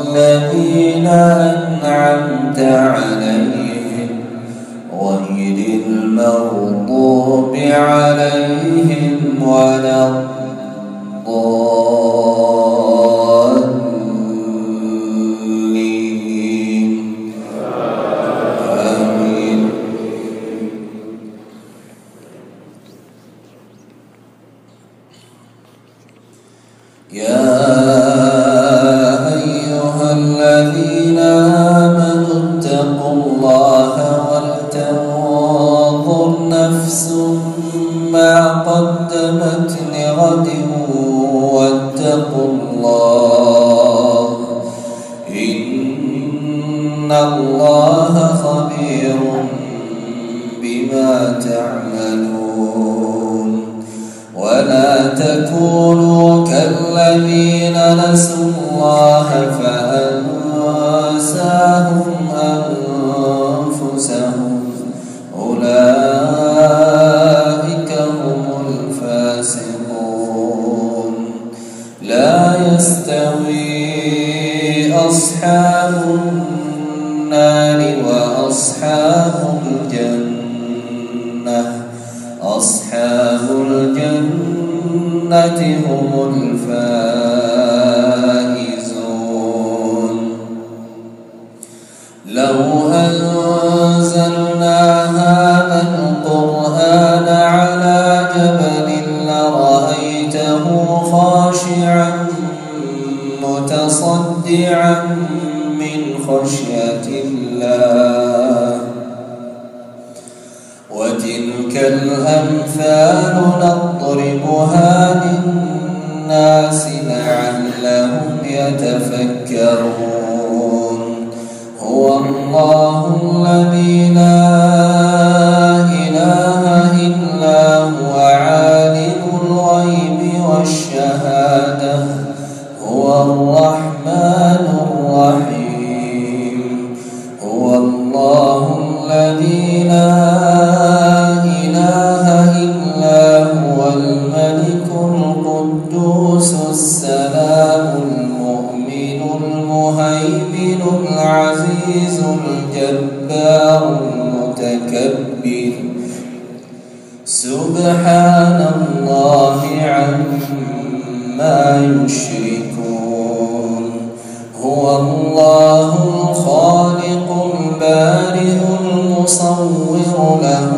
الذين أنعمت عليهم غير المغضوب عليهم ولا الضالين. آمين. إن الله خبير بما تعملون ولا تكونوا كالذين نسوا الله فأنساهم النار وأصحاب الجنة. أصحاب الجنة هم الفائزون. لو أنزلنا هذا القرآن على جبل لرأيته خاشعا متصدعا خشية الله. وتلك الأمثال نضربها للناس لعلهم يتفكرون. هو الله الذي العزيز الجبار المتكبر. سبحان الله عما يشركون. هو الله الخالق البارئ المصور له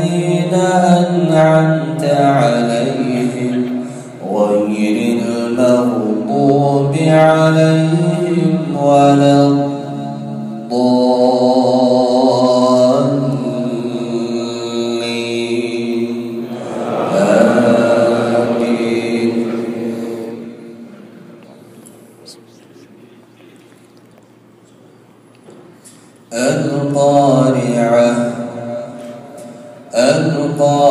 المغضوب عليهم ولا القارعة. القارعة.